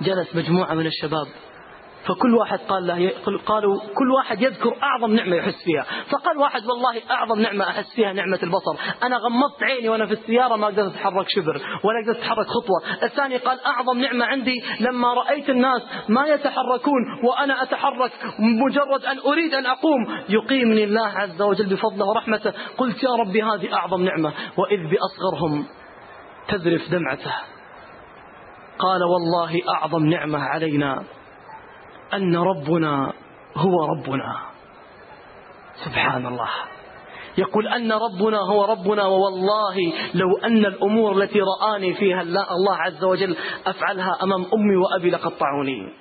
جلس مجموعة من الشباب فكل واحد قال له قالوا كل واحد يذكر أعظم نعمة يحس فيها فقال واحد والله أعظم نعمة أحس فيها نعمة البصر أنا غمضت عيني وأنا في السيارة ما قدرت أتحرك شبر ولا قدرت أتحرك خطوة الثاني قال أعظم نعمة عندي لما رأيت الناس ما يتحركون وأنا أتحرك مجرد أن أريد أن أقوم يقيمني الله عز وجل بفضله ورحمته قلت يا ربي هذه أعظم نعمة وإذ بأصغرهم تذرف دمعته. قال والله أعظم نعمة علينا أن ربنا هو ربنا. سبحان الله يقول أن ربنا هو ربنا ووالله لو أن الأمور التي رآني فيها الله عز وجل أفعلها أمام أمي وأبي لقطعوني.